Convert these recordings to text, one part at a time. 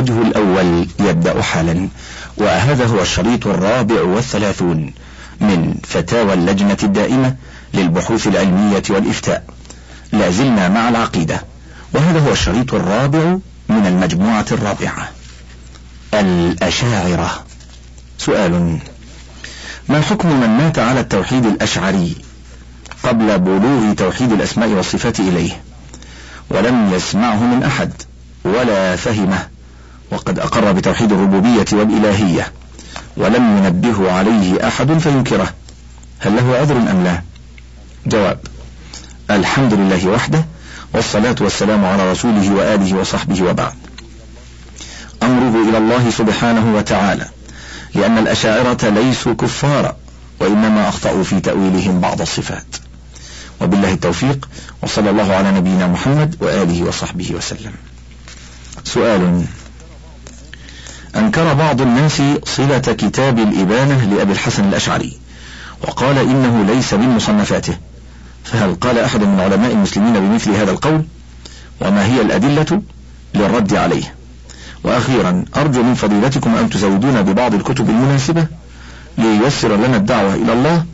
الوجه الأول يبدأ حالا وهذا هو الشريط الرابع والثلاثون من فتاوى اللجنة الدائمة للبحوث العلمية والإفتاء. لا زلنا مع العقيدة. وهذا هو الشريط الرابع من المجموعة الرابعة. الأشاعرة. سؤال ما حكم من مات على التوحيد الأشعري قبل بلوغ توحيد الأسماء والصفات إليه؟ ولم يسمعه من أحد ولا فهمه. وقد أقر بتوحيد الربوبية والإلهية ولم ينبه عليه أحد فينكره. هل له عذر أم لا؟ جواب الحمد لله وحده والصلاة والسلام على رسوله وآله وصحبه وبعد. أمره إلى الله سبحانه وتعالى لأن الأشاعرة ليسوا كفارا وإنما أخطأوا في تأويلهم بعض الصفات. وبالله التوفيق وصلى الله على نبينا محمد وآله وصحبه وسلم. سؤال أنكر بعض الناس صلة كتاب الإبانة لأبي الحسن الأشعري وقال إنه ليس من مصنفاته فهل قال أحد من علماء المسلمين بمثل هذا القول؟ وما هي الأدلة للرد عليه؟ وأخيرا أرجو من فضيلتكم أن تزودونا ببعض الكتب المناسبة لييسر لنا الدعوة إلى الله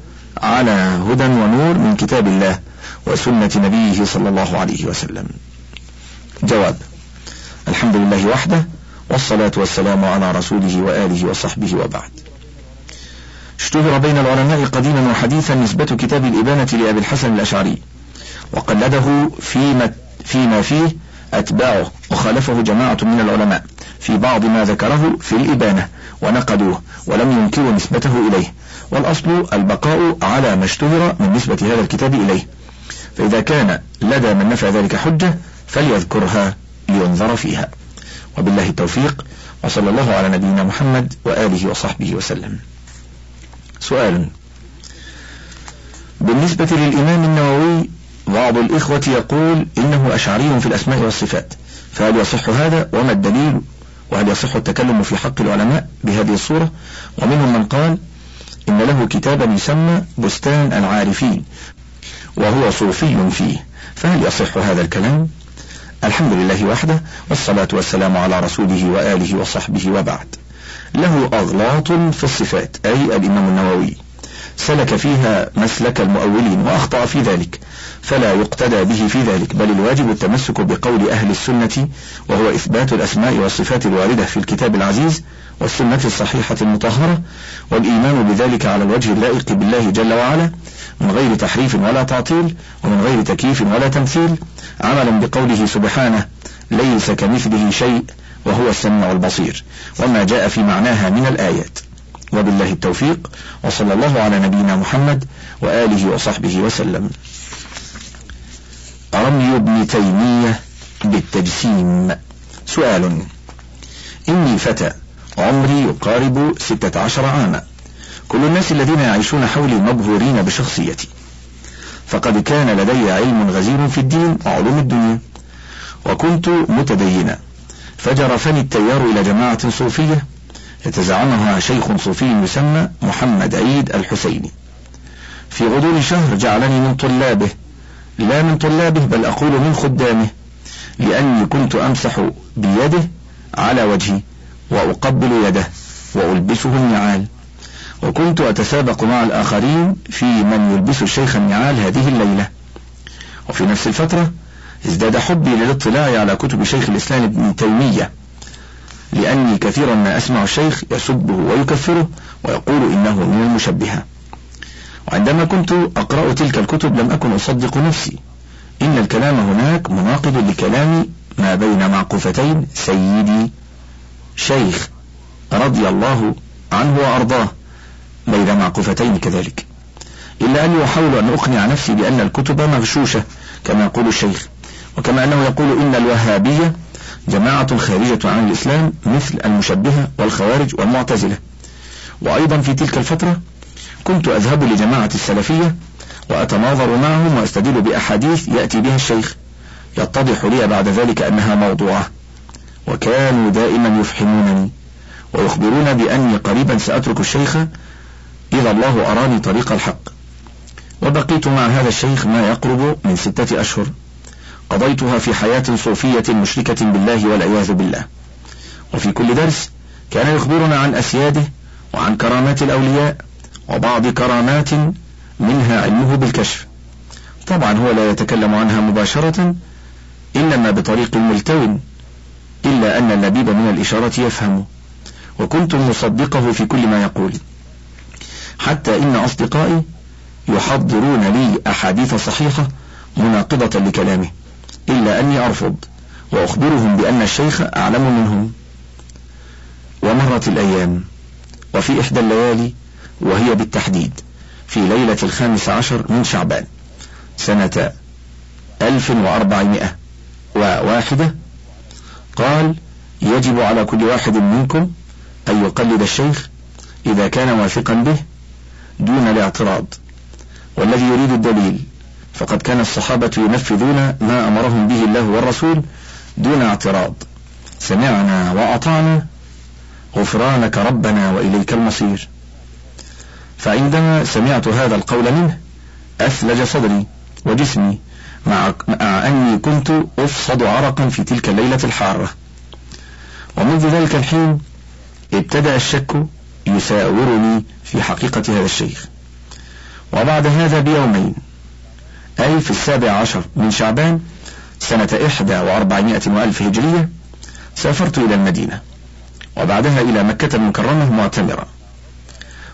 على هدى ونور من كتاب الله وسنة نبيه صلى الله عليه وسلم. جواب الحمد لله وحده والصلاة والسلام على رسوله وآله وصحبه وبعد. اشتهر بين العلماء قديما وحديثا نسبة كتاب الإبانة لأبي الحسن الأشعري وقلده فيما, فيما فيه أتباعه وخالفه جماعة من العلماء في بعض ما ذكره في الإبانة ونقدوه ولم ينكروا نسبته إليه والأصل البقاء على ما اشتهر من نسبة هذا الكتاب إليه. فإذا كان لدى من نفع ذلك حجة فليذكرها لينظر فيها. وبالله التوفيق وصلى الله على نبينا محمد وآله وصحبه وسلم. سؤال. بالنسبة للإمام النووي بعض الإخوة يقول إنه أشعري في الأسماء والصفات فهل يصح هذا؟ وما الدليل؟ وهل يصح التكلم في حق العلماء بهذه الصورة؟ ومنهم من قال إن له كتابا يسمى بستان العارفين وهو صوفي فيه فهل يصح هذا الكلام؟ الحمد لله وحده والصلاة والسلام على رسوله وآله وصحبه وبعد. له أغلاط في الصفات أي الإمام النووي. سلك فيها مسلك المؤولين وأخطأ في ذلك فلا يقتدى به في ذلك بل الواجب التمسك بقول أهل السنة وهو إثبات الأسماء والصفات الواردة في الكتاب العزيز والسنة الصحيحة المطهرة والإيمان بذلك على الوجه اللائق بالله جل وعلا من غير تحريف ولا تعطيل ومن غير تكييف ولا تمثيل. عملا بقوله سبحانه ليس كمثله شيء وهو السميع البصير. وما جاء في معناها من الآيات. وبالله التوفيق وصلى الله على نبينا محمد وآله وصحبه وسلم. رمي ابن تيمية بالتجسيم. سؤال. إني فتى عمري يقارب ستة عشر عاما. كل الناس الذين يعيشون حولي مبهورين بشخصيتي. فقد كان لدي علم غزير في الدين وعلوم الدنيا. وكنت متدينا. فجرفني التيار إلى جماعة صوفية يتزعمها شيخ صوفي يسمى محمد عيد الحسيني. في غضون شهر جعلني من طلابه. لا من طلابه بل أقول من خدامه. لأني كنت أمسح بيده على وجهي وأقبل يده وألبسه النعال. وكنت أتسابق مع الآخرين في من يلبس الشيخ النعال هذه الليلة. وفي نفس الفترة ازداد حبي للاطلاع على كتب شيخ الإسلام ابن تيمية لأني كثيرا ما أسمع الشيخ يسبه ويكفره ويقول إنه من المشبهة وعندما كنت أقرأ تلك الكتب لم أكن أصدق نفسي. إن الكلام هناك مناقض لكلام ما بين معقوفتين سيدي شيخ رضي الله عنه وأرضاه. بين معقوفتين كذلك. إلا أني أحاول أن أقنع نفسي بأن الكتب مغشوشة كما يقول الشيخ. وكما أنه يقول إن الوهابية جماعة خارجة عن الإسلام مثل المشبهة والخوارج والمعتزلة. وأيضا في تلك الفترة كنت أذهب لجماعة السلفية وأتناظر معهم وأستدل بأحاديث يأتي بها الشيخ يتضح لي بعد ذلك أنها موضوعة. وكانوا دائما يفحمونني ويخبرون بأني قريبا سأترك الشيخ إذا الله أراني طريق الحق. وبقيت مع هذا الشيخ ما يقرب من ستة أشهر. قضيتها في حياة صوفية مشركة بالله والعياذ بالله. وفي كل درس كان يخبرنا عن أسياده وعن كرامات الأولياء وبعض كرامات منها علمه بالكشف. طبعا هو لا يتكلم عنها مباشرة إنما بطريق ملتو إلا أن اللبيب من الإشارة يفهم وكنت مصدقه في كل ما يقول. حتى إن أصدقائي يحضرون لي أحاديث صحيحة مناقضة لكلامه إلا أني أرفض وأخبرهم بأن الشيخ أعلم منهم. ومرت الأيام وفي إحدى الليالي وهي بالتحديد في ليلة الخامس عشر من شعبان سنة ألف وأربعمائة وواحدة. قال يجب على كل واحد منكم أن يقلد الشيخ إذا كان واثقا به دون الاعتراض. والذي يريد الدليل فقد كان الصحابة ينفذون ما أمرهم به الله والرسول دون اعتراض. سمعنا وأطعنا غفرانك ربنا وإليك المصير. فعندما سمعت هذا القول منه أثلج صدري وجسمي مع, أني كنت أفصد عرقا في تلك الليلة الحارة. ومنذ ذلك الحين ابتدأ الشك يساورني في حقيقة هذا الشيخ وبعد هذا بيومين أي في السابع عشر من شعبان سنة إحدى وأربعمائة وألف هجرية سافرت إلى المدينة وبعدها إلى مكة المكرمة معتمرا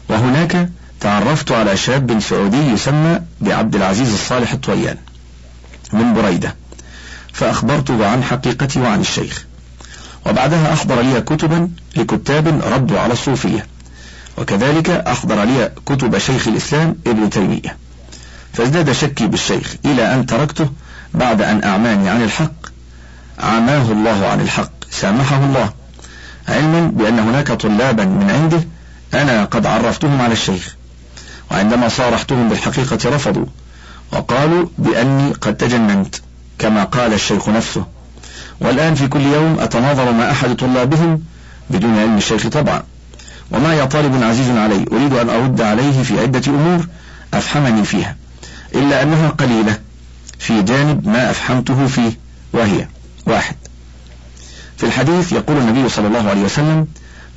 وهناك تعرفت على شاب سعودي يسمى بعبد العزيز الصالح الطويان من بريدة فأخبرته عن حقيقتي وعن الشيخ. وبعدها أحضر لي كتبا لكتاب ردوا على الصوفية. وكذلك أحضر لي كتب شيخ الإسلام ابن تيمية. فازداد شكي بالشيخ إلى أن تركته بعد أن أعماني عن الحق عماه الله عن الحق سامحه الله. علما بأن هناك طلابا من عنده أنا قد عرفتهم على الشيخ وعندما صارحتهم بالحقيقة رفضوا وقالوا بأني قد تجننت كما قال الشيخ نفسه. والآن في كل يوم أتناظر مع أحد طلابهم بدون علم الشيخ طبعا. وما يا طالب عزيز علي أريد أن أرد عليه في عدة أمور أفهمني فيها إلا أنها قليلة في جانب ما أفهمته فيه وهي واحد. في الحديث يقول النبي صلى الله عليه وسلم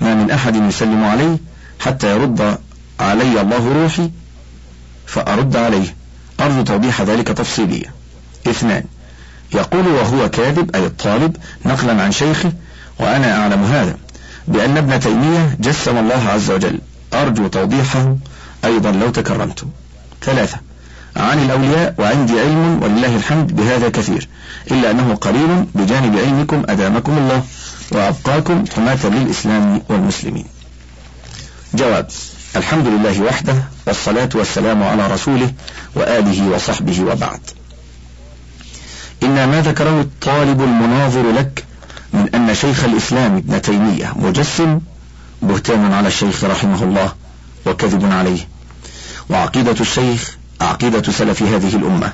ما من أحد يسلم علي حتى يرد علي الله روحي فأرد عليه. أرجو توضيح ذلك تفصيليا. اثنان. يقول وهو كاذب أي الطالب نقلا عن شيخه وأنا أعلم هذا. بأن ابن تيمية جسم الله عز وجل. أرجو توضيحه. أيضا لو تكرمت. ثلاثة. عن الأولياء وعندي علم ولله الحمد بهذا كثير. إلا أنه قليل بجانب علمكم أدامكم الله وأبقاكم حماة للإسلام والمسلمين. جواب. الحمد لله وحده والصلاة والسلام على رسوله وآله وصحبه وبعد. إن ما ذكره الطالب المناظر لك من أن شيخ الإسلام ابن تيمية مجسم بهتان على الشيخ رحمه الله وكذب عليه. وعقيدة الشيخ عقيدة سلف هذه الأمة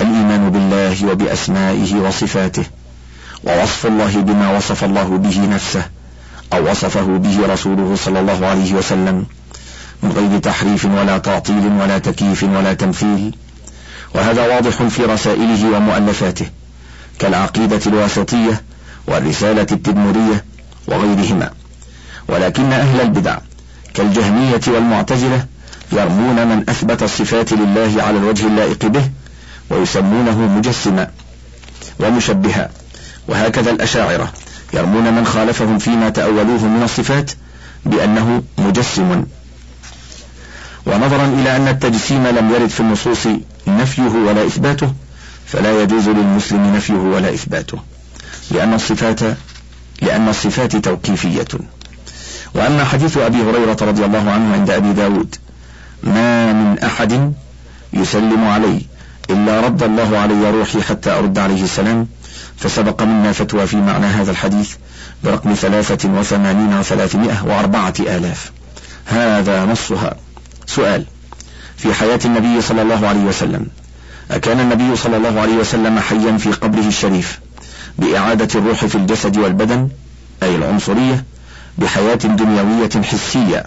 الإيمان بالله وبأسمائه وصفاته ووصف الله بما وصف الله به نفسه أو وصفه به رسوله صلى الله عليه وسلم من غير تحريف ولا تعطيل ولا تكييف ولا تمثيل. وهذا واضح في رسائله ومؤلفاته كالعقيدة الواسطية والرسالة التدمرية وغيرهما. ولكن أهل البدع كالجهمية والمعتزلة يرمون من أثبت الصفات لله على الوجه اللائق به ويسمونه مجسما ومشبها. وهكذا الأشاعرة يرمون من خالفهم فيما تأولوه من الصفات بأنه مجسم. ونظرا إلى أن التجسيم لم يرد في النصوص نفيه ولا إثباته فلا يجوز للمسلم نفيه ولا إثباته. لأن الصفات لأن الصفات توقيفية. وأما حديث أبي هريرة رضي الله عنه عند أبي داود ما من أحد يسلم علي إلا رد الله علي روحي حتى أرد عليه السلام فسبق منا فتوى في معنى هذا الحديث برقم ثلاثة وثمانين وثلاثمائة وأربعة آلاف. هذا نصها. سؤال في حياة النبي صلى الله عليه وسلم أكان النبي صلى الله عليه وسلم حيا في قبره الشريف؟ بإعادة الروح في الجسد والبدن أي العنصرية بحياة دنيوية حسية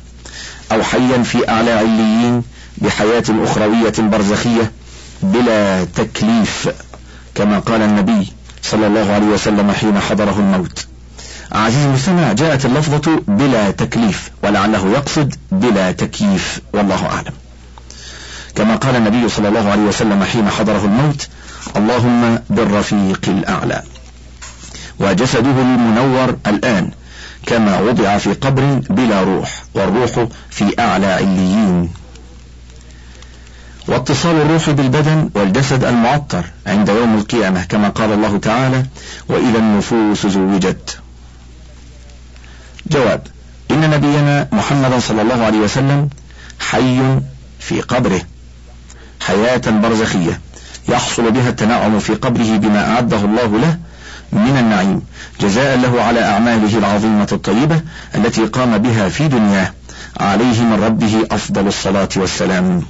أو حيا في أعلى عليين بحياة أخروية برزخية بلا تكليف كما قال النبي صلى الله عليه وسلم حين حضره الموت. عزيز المستمع جاءت اللفظة بلا تكليف ولعله يقصد بلا تكييف والله أعلم. كما قال النبي صلى الله عليه وسلم حين حضره الموت اللهم بالرفيق الأعلى. وجسده المنور الآن كما وضع في قبر بلا روح والروح في أعلى عليين. واتصال الروح بالبدن والجسد المعطر عند يوم القيامة كما قال الله تعالى وإذا النفوس زوجت. جواب إن نبينا محمدا صلى الله عليه وسلم حي في قبره حياة برزخية يحصل بها التنعم في قبره بما أعده الله له من النعيم. جزاء له على أعماله العظيمة الطيبة التي قام بها في دنياه. عليه من ربه أفضل الصلاة والسلام.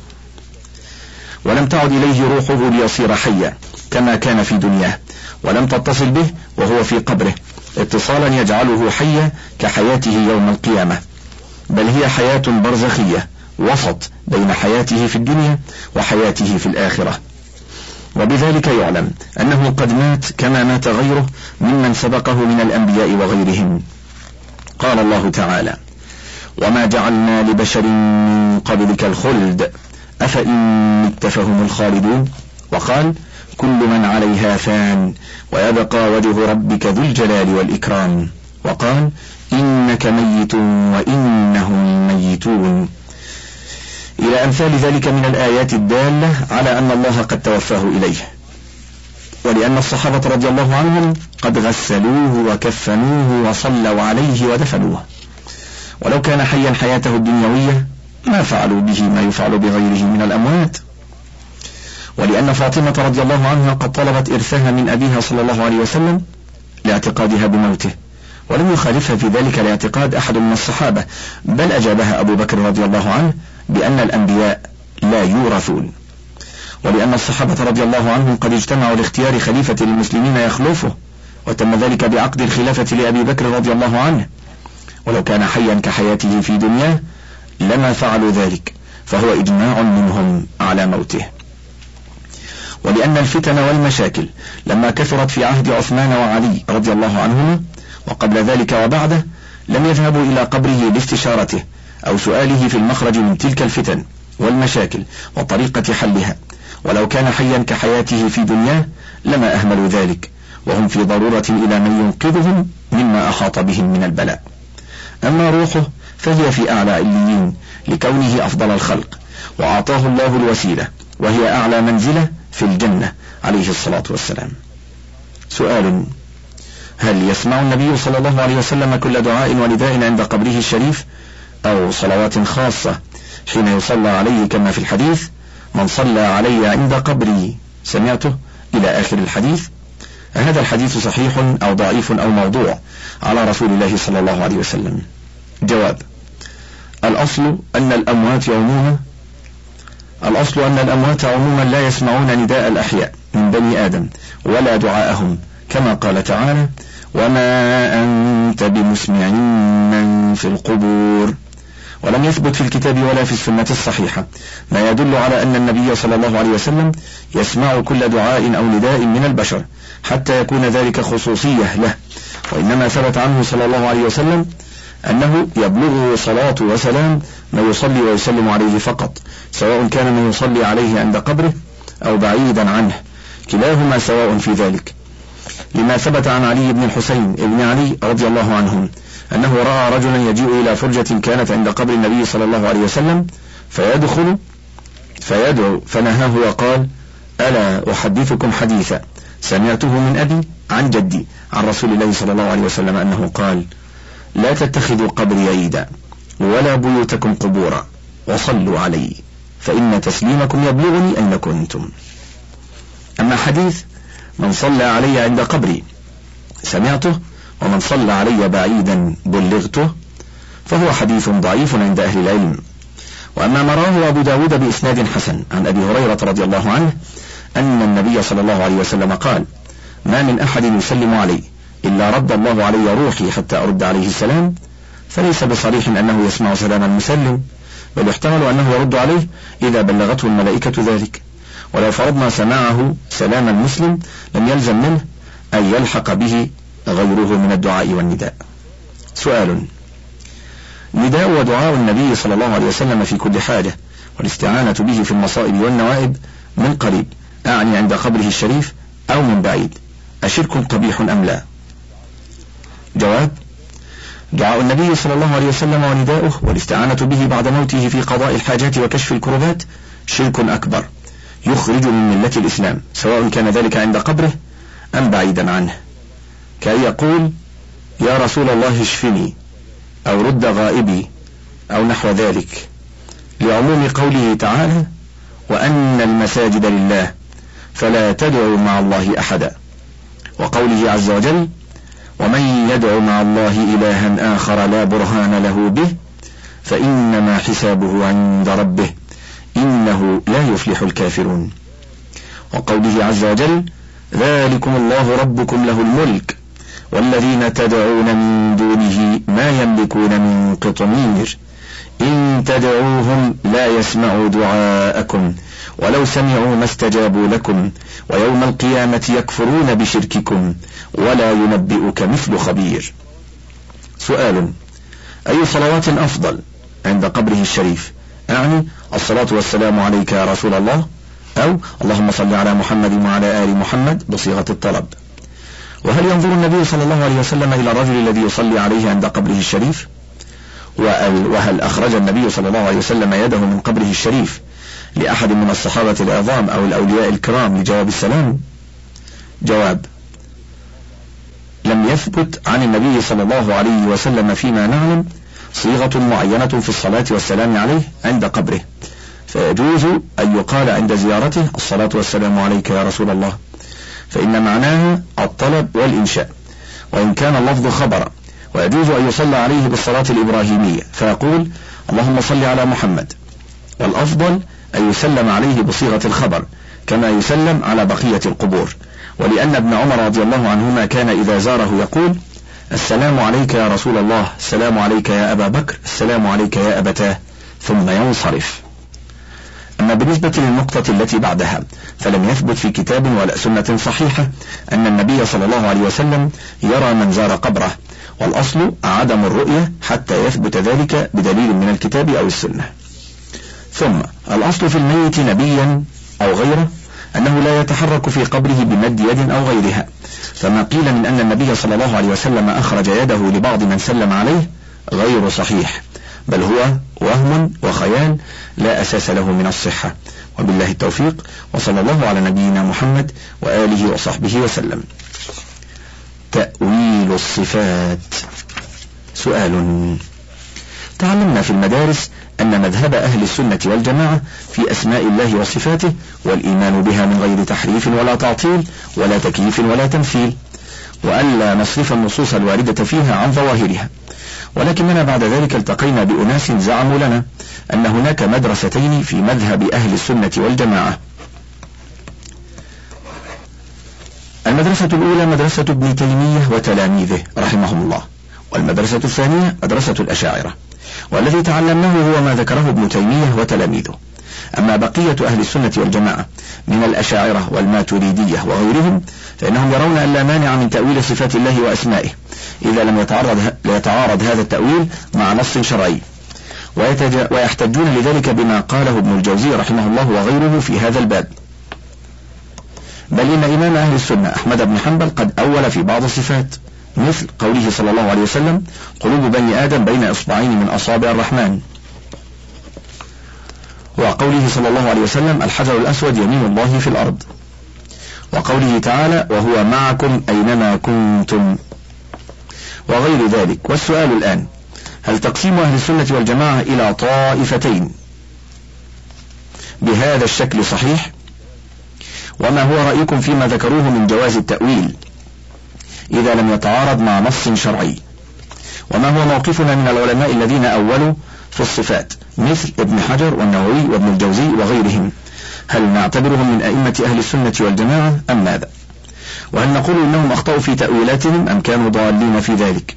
ولم تعد إليه روحه ليصير حيا كما كان في دنياه. ولم تتصل به وهو في قبره. اتصالا يجعله حيا كحياته يوم القيامة. بل هي حياة برزخية وسط بين حياته في الدنيا وحياته في الآخرة. وبذلك يعلم أنه قد مات كما مات غيره ممن سبقه من الأنبياء وغيرهم. قال الله تعالى وما جعلنا لبشر من قبلك الخلد أفإن مت فهم الخالدون؟ وقال كل من عليها فان ويبقى وجه ربك ذو الجلال والإكرام. وقال إنك ميت وإنهم ميتون. إلى أمثال ذلك من الآيات الدالة على أن الله قد توفاه إليه. ولأن الصحابة رضي الله عنهم قد غسلوه وكفنوه وصلوا عليه ودفنوه. ولو كان حيا حياته الدنيوية ما فعلوا به ما يفعل بغيره من الأموات. ولأن فاطمة رضي الله عنها قد طلبت إرثها من أبيها صلى الله عليه وسلم لاعتقادها بموته. ولم يخالفها في ذلك الاعتقاد أحد من الصحابة. بل أجابها أبو بكر رضي الله عنه بأن الأنبياء لا يورثون. ولأن الصحابة رضي الله عنهم قد اجتمعوا لاختيار خليفة للمسلمين يخلفه وتم ذلك بعقد الخلافة لأبي بكر رضي الله عنه. ولو كان حيا كحياته في دنياه لما فعلوا ذلك فهو إجماع منهم على موته. ولأن الفتن والمشاكل لما كثرت في عهد عثمان وعلي رضي الله عنهما وقبل ذلك وبعده لم يذهبوا إلى قبره لاستشارته أو سؤاله في المخرج من تلك الفتن والمشاكل وطريقة حلها. ولو كان حيا كحياته في دنياه لما أهملوا ذلك وهم في ضرورة إلى من ينقذهم مما أحاط بهم من البلاء. أما روحه فهي في أعلى عليين لكونه أفضل الخلق وأعطاه الله الوسيلة وهي أعلى منزلة في الجنة عليه الصلاة والسلام. سؤال هل يسمع النبي صلى الله عليه وسلم كل دعاء ونداء عند قبره الشريف؟ أو صلوات خاصة حين يصلى عليه كما في الحديث من صلى علي عند قبري. سمعته؟ إلى آخر الحديث. هذا الحديث صحيح أو ضعيف أو موضوع على رسول الله صلى الله عليه وسلم. جواب الأصل أن الأموات عموما الأصل أن الأموات عموما لا يسمعون نداء الأحياء من بني آدم ولا دعاءهم كما قال تعالى وما أنت بمسمع من في القبور ولم يثبت في الكتاب ولا في السنة الصحيحة. ما يدل على أن النبي صلى الله عليه وسلم يسمع كل دعاء أو نداء من البشر حتى يكون ذلك خصوصية له. وإنما ثبت عنه صلى الله عليه وسلم أنه يبلغه صلاة وسلام ما يصلي ويسلم عليه فقط سواء كان من يصلي عليه عند قبره أو بعيدا عنه كلاهما سواء في ذلك. لما ثبت عن علي بن الحسين بن علي رضي الله عنهم أنه رأى رجلا يجيء إلى فرجة كانت عند قبر النبي صلى الله عليه وسلم فيدخل فيدعو فنهاه وقال ألا أحدثكم حديثا؟ سمعته من أبي عن جدي عن رسول الله صلى الله عليه وسلم أنه قال لا تتخذوا قبري عيدا ولا بيوتكم قبورا وصلوا علي فإن تسليمكم يبلغني أين كنتم. أما حديث من صلى علي عند قبري سمعته ومن صلى علي بعيدا بلغته فهو حديث ضعيف عند أهل العلم. وأما ما رواه أبو داود بإسناد حسن عن أبي هريرة رضي الله عنه أن النبي صلى الله عليه وسلم قال ما من أحد يسلم علي إلا رد الله علي روحي حتى أرد عليه السلام فليس بصريح أنه يسمع سلام المسلم بل يحتمل أنه يرد عليه إذا بلغته الملائكة ذلك. ولو فرضنا سماعه سلام المسلم لم يلزم منه أن يلحق به غيره من الدعاء والنداء. سؤال. نداء ودعاء النبي صلى الله عليه وسلم في كل حاجة والاستعانة به في المصائب والنوائب من قريب أعني عند قبره الشريف أو من بعيد. أشرك قبيح أم لا؟ جواب. دعاء النبي صلى الله عليه وسلم ونداؤه والاستعانة به بعد موته في قضاء الحاجات وكشف الكربات شرك أكبر يخرج من ملة الإسلام سواء كان ذلك عند قبره أم بعيدا عنه. كأن يقول يا رسول الله اشفني أو رد غائبي أو نحو ذلك. لعموم قوله تعالى وأن المساجد لله فلا تدعوا مع الله أحدا وقوله عز وجل ومن يدع مع الله إلها آخر لا برهان له به فإنما حسابه عند ربه إنه لا يفلح الكافرون وقوله عز وجل ذلكم الله ربكم له الملك والذين تدعون من دونه ما يملكون من قطمير إن تدعوهم لا يسمعوا دعاءكم ولو سمعوا ما استجابوا لكم ويوم القيامة يكفرون بشرككم ولا ينبئك مثل خبير. سؤال أي صلوات أفضل عند قبره الشريف؟ أعني الصلاة والسلام عليك يا رسول الله أو اللهم صل على محمد وعلى آل محمد بصيغة الطلب. وهل ينظر النبي صلى الله عليه وسلم إلى الرجل الذي يصلي عليه عند قبره الشريف؟ وهل أخرج النبي صلى الله عليه وسلم يده من قبره الشريف لأحد من الصحابة العظام أو الأولياء الكرام لجواب السلام؟ جواب لم يثبت عن النبي صلى الله عليه وسلم فيما نعلم صيغة معينة في الصلاة والسلام عليه عند قبره فيجوز أن يقال عند زيارته الصلاة والسلام عليك يا رسول الله. فإن معناها الطلب والإنشاء وإن كان اللفظ خبرا ويجوز أن يصلى عليه بالصلاة الإبراهيمية. فيقول اللهم صل على محمد. والأفضل أن يسلم عليه بصيغة الخبر كما يسلم على بقية القبور. ولأن ابن عمر رضي الله عنهما كان إذا زاره يقول السلام عليك يا رسول الله السلام عليك يا أبا بكر السلام عليك يا أبتاه. ثم ينصرف. أما بالنسبة للنقطة التي بعدها فلم يثبت في كتاب ولا سنة صحيحة أن النبي صلى الله عليه وسلم يرى من زار قبره والأصل عدم الرؤية حتى يثبت ذلك بدليل من الكتاب أو السنة. ثم الأصل في الميت نبيا أو غيره أنه لا يتحرك في قبره بمد يد أو غيرها. فما قيل من أن النبي صلى الله عليه وسلم أخرج يده لبعض من سلم عليه غير صحيح. بل هو وهم وخيال لا أساس له من الصحة. وبالله التوفيق وصلى الله على نبينا محمد وآله وصحبه وسلم. تأويل الصفات. سؤال. تعلمنا في المدارس أن مذهب أهل السنة والجماعة في أسماء الله وصفاته والإيمان بها من غير تحريف ولا تعطيل ولا تكييف ولا تمثيل وألا نصرف النصوص الواردة فيها عن ظواهرها. ولكننا بعد ذلك التقينا بأناس زعموا لنا أن هناك مدرستين في مذهب أهل السنة والجماعة. المدرسة الأولى مدرسة ابن تيمية وتلاميذه رحمهم الله. والمدرسة الثانية مدرسة الأشاعرة. والذي تعلمناه هو ما ذكره ابن تيمية وتلاميذه. أما بقية أهل السنة والجماعة من الأشاعرة والماتريدية وغيرهم فإنهم يرون أن لا مانع من تأويل صفات الله وأسمائه إذا لم يتعرض, يتعارض هذا التأويل مع نص شرعي. ويحتجون لذلك بما قاله ابن الجوزي رحمه الله وغيره في هذا الباب. بل إن إمام أهل السنة أحمد بن حنبل قد أول في بعض الصفات مثل قوله صلى الله عليه وسلم قلوب بني آدم بين إصبعين من أصابع الرحمن. وقوله صلى الله عليه وسلم الحجر الأسود يمين الله في الأرض. وقوله تعالى وهو معكم أينما كنتم. وغير ذلك. والسؤال الآن هل تقسيم أهل السنة والجماعة إلى طائفتين؟ بهذا الشكل صحيح؟ وما هو رأيكم فيما ذكروه من جواز التأويل؟ إذا لم يتعارض مع نص شرعي. وما هو موقفنا من العلماء الذين أولوا في الصفات مثل ابن حجر والنووي وابن الجوزي وغيرهم. هل نعتبرهم من أئمة أهل السنة والجماعة أم ماذا؟ وهل نقول إنهم أخطأوا في تأويلاتهم أم كانوا ضالين في ذلك؟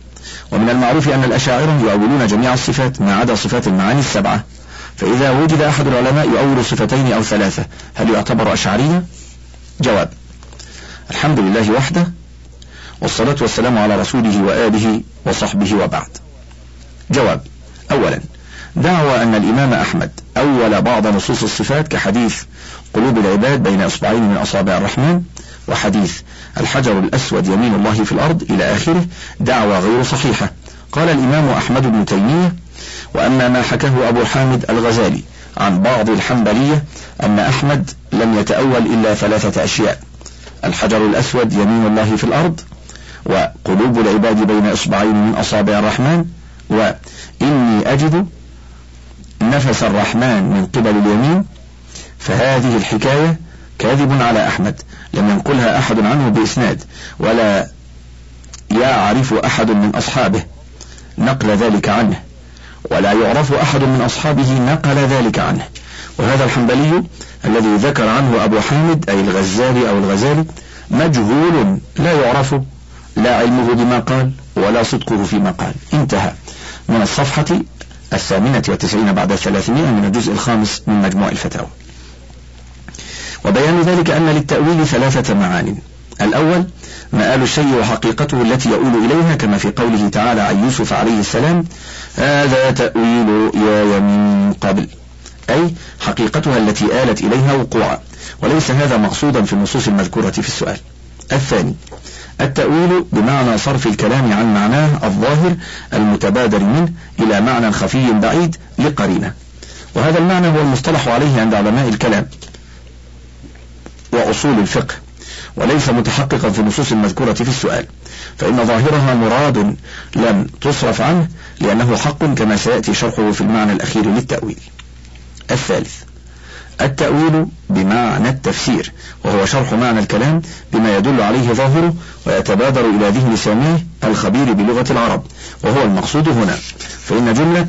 ومن المعروف أن الأشاعرة يؤولون جميع الصفات ما عدا صفات المعاني السبعة. فإذا وجد أحد العلماء يؤول صفتين أو ثلاثة هل يعتبر أشعريا؟ جواب الحمد لله وحده والصلاة والسلام على رسوله وآله وصحبه وبعد. جواب أولا دعوى أن الإمام أحمد أول بعض نصوص الصفات كحديث قلوب العباد بين إصبعين من أصابع الرحمن وحديث الحجر الأسود يمين الله في الأرض إلى آخره دعوى غير صحيحة. قال الإمام أحمد بن تيمية وأما ما حكاه أبو حامد الغزالي عن بعض الحنبلية أن أحمد لم يتأول إلا ثلاثة أشياء الحجر الأسود يمين الله في الأرض وقلوب العباد بين إصبعين من أصابع الرحمن وإني أجد نفس الرحمن من قبل اليمين فهذه الحكاية كاذب على أحمد لم ينقلها أحد عنه بإسناد ولا يعرف أحد من أصحابه نقل ذلك عنه ولا يعرف أحد من أصحابه نقل ذلك عنه. وهذا الحنبلي الذي ذكر عنه أبو حامد أي الغزالي أو الغزالي مجهول لا يعرف لا علمه بما قال ولا صدقه فيما قال. انتهى. من الصفحة الثامنة والتسعين بعد الثلاثمائة من الجزء الخامس من مجموع الفتاوى. وبيان ذلك أن للتأويل ثلاثة معان. الأول مآل الشيء وحقيقته التي يؤول إليها كما في قوله تعالى عن يوسف عليه السلام هذا تأويل يا من قبل. أي حقيقتها التي آلت إليها وقوعا وليس هذا مقصودا في النصوص المذكورة في السؤال. الثاني التأويل بمعنى صرف الكلام عن معناه الظاهر المتبادر منه إلى معنى خفي بعيد لقرينة. وهذا المعنى هو المصطلح عليه عند علماء الكلام وأصول الفقه وليس متحققا في النصوص المذكورة في السؤال. فإن ظاهرها مراد لم تصرف عنه لأنه حق كما سيأتي شرحه في المعنى الأخير للتأويل. الثالث التأويل بمعنى التفسير وهو شرح معنى الكلام بما يدل عليه ظاهره ويتبادر إلى ذهن سامعه الخبير بلغة العرب وهو المقصود هنا. فإن جملة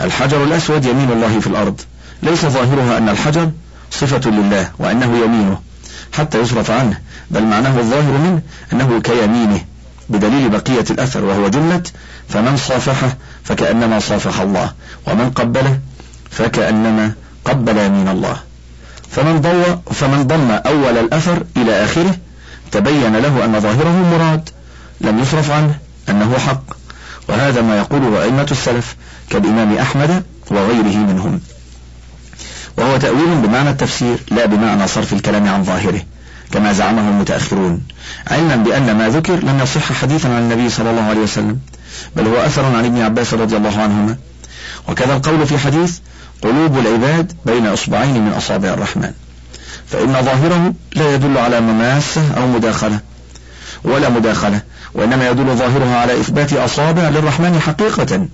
الحجر الأسود يمين الله في الأرض ليس ظاهرها أن الحجر صفة لله وأنه يمينه حتى يصرف عنه بل معناه الظاهر منه أنه كيمينه بدليل بقية الأثر وهو جملة فمن صافحه فكأنما صافح الله ومن قبله فكأنما قبل يمين الله. فمن ضوى فمن ضم أول الأثر إلى آخره تبين له أن ظاهره مراد لم يصرف عنه أنه حق. وهذا ما يقوله أئمة السلف كالإمام أحمد وغيره منهم. وهو تأويل بمعنى التفسير لا بمعنى صرف الكلام عن ظاهره كما زعمه المتأخرون. علما بأن ما ذكر لم يصح حديثا عن النبي صلى الله عليه وسلم بل هو أثر عن ابن عباس رضي الله عنهما. وكذا القول في حديث قلوب العباد بين إصبعين من أصابع الرحمن. فإن ظاهره لا يدل على مماسة أو مداخلة ولا مداخلة وإنما يدل ظاهرها على إثبات أصابع للرحمن حقيقة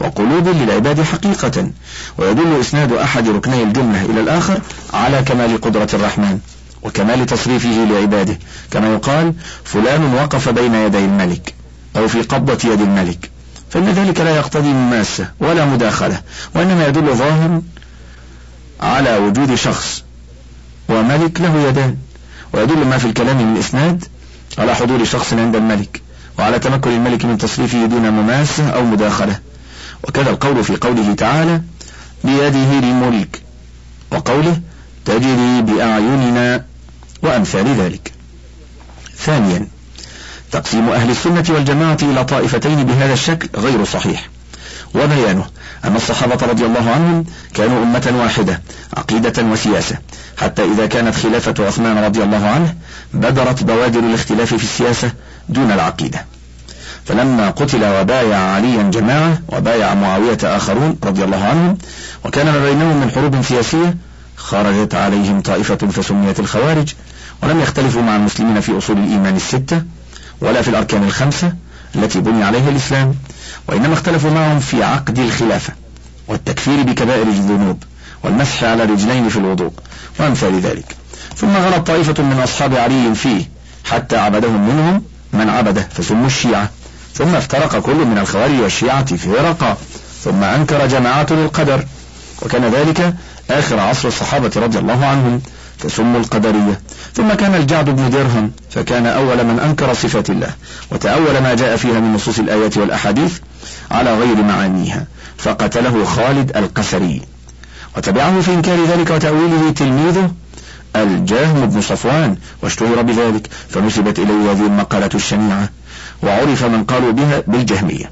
وقلوب للعباد حقيقة ويدل إسناد أحد ركني الجملة إلى الآخر على كمال قدرة الرحمن وكمال تصريفه لعباده. كما يقال فلان وقف بين يدي الملك أو في قبضة يد الملك. فإن ذلك لا يقتضي مماسة ولا مداخلة وإنما يدل ظاهر على وجود شخص وملك له يدان ويدل ما في الكلام من إسناد على حضور شخص عند الملك وعلى تمكن الملك من تصريفه دون مماسة أو مداخلة. وكذا القول في قوله تعالى بيده الملك وقوله تجري بأعيننا وأمثال ذلك. ثانيا تقسيم أهل السنة والجماعة إلى طائفتين بهذا الشكل غير صحيح. وبيانه أن الصحابة رضي الله عنهم كانوا أمة واحدة عقيدة وسياسة. حتى إذا كانت خلافة عثمان رضي الله عنه بدرت بوادر الاختلاف في السياسة دون العقيدة. فلما قتل وبايع عليا جماعة وبايع معاوية آخرون رضي الله عنهم وكان ما بينهم من حروب سياسية خرجت عليهم طائفة فسميت الخوارج ولم يختلفوا مع المسلمين في أصول الإيمان الستة ولا في الأركان الخمسة التي بني عليها الإسلام وإنما اختلفوا معهم في عقد الخلافة والتكفير بكبائر الذنوب والمسح على رجلين في الوضوء وأمثال ذلك. ثم غلط طائفة من أصحاب علي فيه حتى عبدهم منهم من عبده فسموا الشيعة. ثم افترق كل من الخوارج والشيعة فرقا ثم أنكر جماعات للقدر وكان ذلك آخر عصر الصحابة رضي الله عنهم. فسموا القدرية. ثم كان الجعد بن درهم فكان أول من أنكر صفات الله وتأول ما جاء فيها من نصوص الآيات والأحاديث على غير معانيها فقتله خالد القسري. وتبعه في إنكار ذلك وتأويله تلميذه الجهم بن صفوان واشتهر بذلك فنسبت إليه هذه المقالة الشنيعة وعرف من قالوا بها بالجهمية.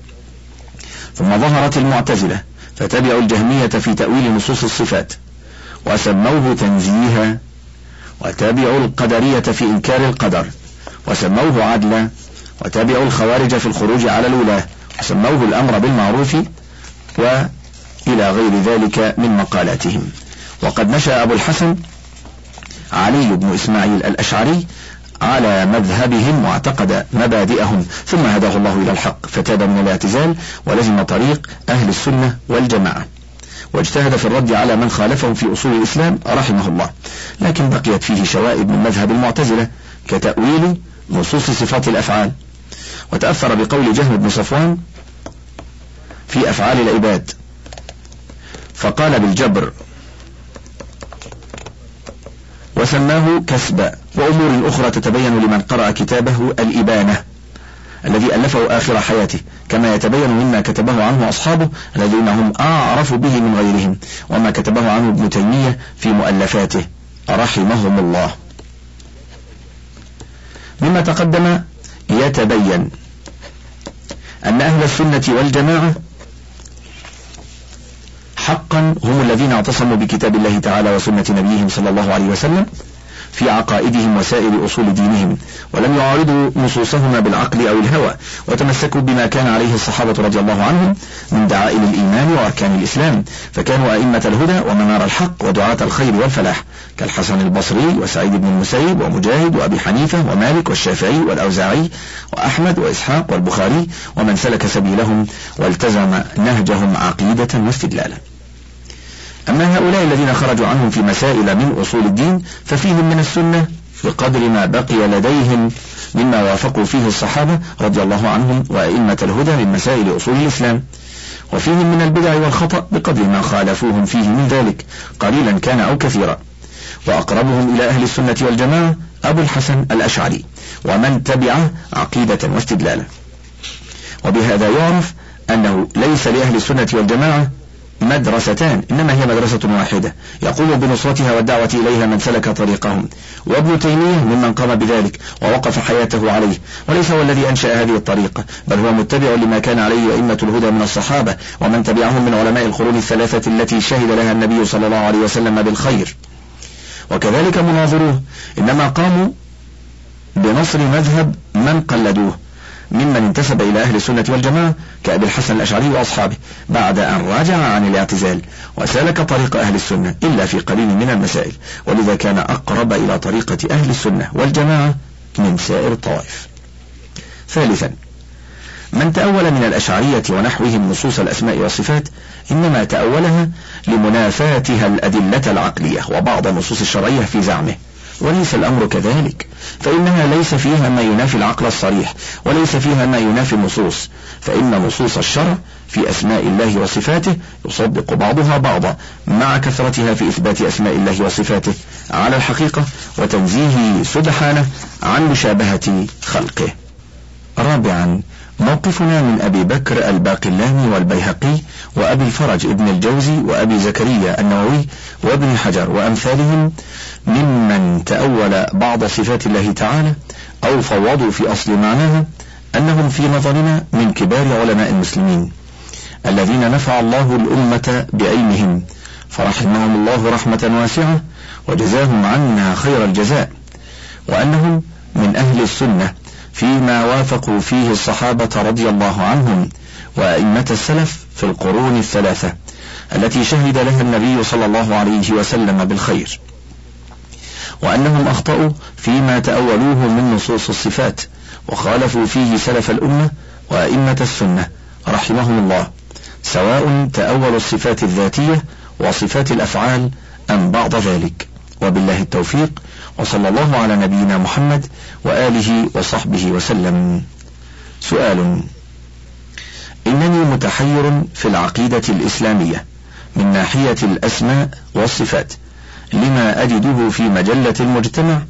ثم ظهرت المعتزلة فتبعوا الجهمية في تأويل نصوص الصفات وسموه تنزيها وتابعوا القدرية في إنكار القدر وسموه عدلا وتابعوا الخوارج في الخروج على الولاة وسموه الأمر بالمعروف وإلى غير ذلك من مقالاتهم. وقد نشأ أبو الحسن علي بن إسماعيل الأشعري على مذهبهم واعتقد مبادئهم ثم هداه الله إلى الحق فتاب من الاعتزال ولزم طريق أهل السنة والجماعة. واجتهد في الرد على من خالفهم في أصول الإسلام رحمه الله لكن بقيت فيه شوائب من مذهب المعتزلة كتأويل نصوص صفات الأفعال. وتأثر بقول جهم بن صفوان في أفعال العباد. فقال بالجبر وسماه كسبا وأمور أخرى تتبين لمن قرأ كتابه الإبانة. الذي ألفه آخر حياته كما يتبين مما كتبه عنه أصحابه الذين هم أعرف به من غيرهم وما كتبه عنه ابن تيمية في مؤلفاته. رحمهم الله. مما تقدم يتبين أن أهل السنة والجماعة حقا هم الذين اعتصموا بكتاب الله تعالى وسنة نبيهم صلى الله عليه وسلم في عقائدهم وسائر أصول دينهم ولم يعارضوا نصوصهما بالعقل أو الهوى وتمسكوا بما كان عليه الصحابة رضي الله عنهم من دعائم الإيمان وأركان الإسلام فكانوا أئمة الهدى ومنار الحق ودعاة الخير والفلاح كالحسن البصري وسعيد بن المسيب ومجاهد وأبي حنيفة ومالك والشافعي والأوزاعي وأحمد وإسحاق والبخاري ومن سلك سبيلهم والتزم نهجهم عقيدة واستدلالا. أما هؤلاء الذين خرجوا عنهم في مسائل من أصول الدين ففيهم من السنة بقدر ما بقي لديهم مما وافقوا فيه الصحابة رضي الله عنهم وأئمة الهدى من مسائل أصول الإسلام. وفيهم من البدع والخطأ بقدر ما خالفوهم فيه من ذلك قليلا كان أو كثيرا. وأقربهم إلى أهل السنة والجماعة أبو الحسن الأشعري ومن تبعه عقيدة واستدلالا. وبهذا يعرف أنه ليس لأهل السنة والجماعة مدرستان إنما هي مدرسة واحدة. يقوم بنصرتها والدعوة إليها من سلك طريقهم. وابن تيمية ممن قام بذلك ووقف حياته عليه. وليس هو الذي أنشأ هذه الطريقة بل هو متبع لما كان عليه أئمة الهدى من الصحابة ومن تبعهم من علماء القرون الثلاثة التي شهد لها النبي صلى الله عليه وسلم بالخير. وكذلك مناظروه إنما قاموا بنصر مذهب من قلدوه. ممن انتسب إلى أهل السنة والجماعة كأبي الحسن الأشعري وأصحابه بعد أن راجع عن الاعتزال وسلك طريق أهل السنة إلا في قليل من المسائل ولذا كان أقرب إلى طريقة أهل السنة والجماعة من سائر الطوائف. ثالثا من تأول من الأشعرية ونحوهم نصوص الأسماء والصفات إنما تأولها لمنافاتها الأدلة العقلية وبعض النصوص الشرعية في زعمه. وليس الأمر كذلك. فإنها ليس فيها ما ينافي العقل الصريح وليس فيها ما ينافي النصوص. فإن نصوص الشرع في أسماء الله وصفاته يصدق بعضها بعضا مع كثرتها في إثبات أسماء الله وصفاته على الحقيقة وتنزيهه سبحانه عن مشابهة خلقه. رابعا موقفنا من أبي بكر الباقلاني والبيهقي وأبي الفرج ابن الجوزي وأبي زكريا النووي وابن حجر وأمثالهم ممن تأول بعض صفات الله تعالى أو فوضوا في أصل معناها أنهم في نظرنا من كبار علماء المسلمين الذين نفع الله الأمة بعلمهم فرحمهم الله رحمة واسعة وجزاهم عنا خير الجزاء وأنهم من أهل السنة فيما وافقوا فيه الصحابة رضي الله عنهم وأئمة السلف في القرون الثلاثة التي شهد لها النبي صلى الله عليه وسلم بالخير. وأنهم أخطأوا فيما تأولوه من نصوص الصفات وخالفوا فيه سلف الأمة وأئمة السنة رحمهم الله سواء تأولوا الصفات الذاتية وصفات الأفعال أم بعض ذلك. وبالله التوفيق وصلى الله على نبينا محمد وآله وصحبه وسلم. سؤال إنني متحير في العقيدة الإسلامية من ناحية الأسماء والصفات لما أجده في مجلة المجتمع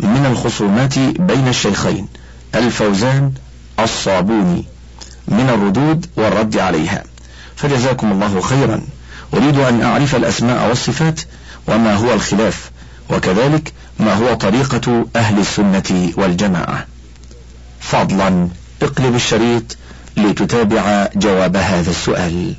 من الخصومات بين الشيخين الفوزان الصابوني من الردود والرد عليها. فجزاكم الله خيرا. أريد أن أعرف الأسماء والصفات وما هو الخلاف وكذلك ما هو طريقة أهل السنة والجماعة. فضلا اقلب الشريط لتتابع جواب هذا السؤال.